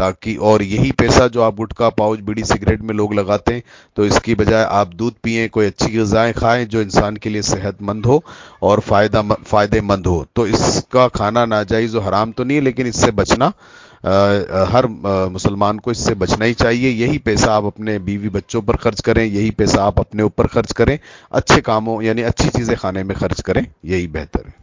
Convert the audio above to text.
ताकि और यही पैसा जो आप गुटखा पाउच बीड़ी सिगरेट में लोग लगाते हैं तो इसकी बजाय आप दूध पिए कोई अच्छी गज़ाएँ खाएँ जो इंसान के लिए सेहतमंद हो और फ़ायदा फ़ायदेमंद हो। तो इसका खाना नाजायज़ और हराम तो नहीं है लेकिन इससे बचना आ, हर मुसलमान को इससे बचना ही चाहिए। यही पैसा आप अपने बीवी बच्चों पर खर्च करें यही पैसा आप अपने ऊपर खर्च करें अच्छे कामों यानी अच्छी चीज़ें खाने में खर्च करें यही बेहतर है।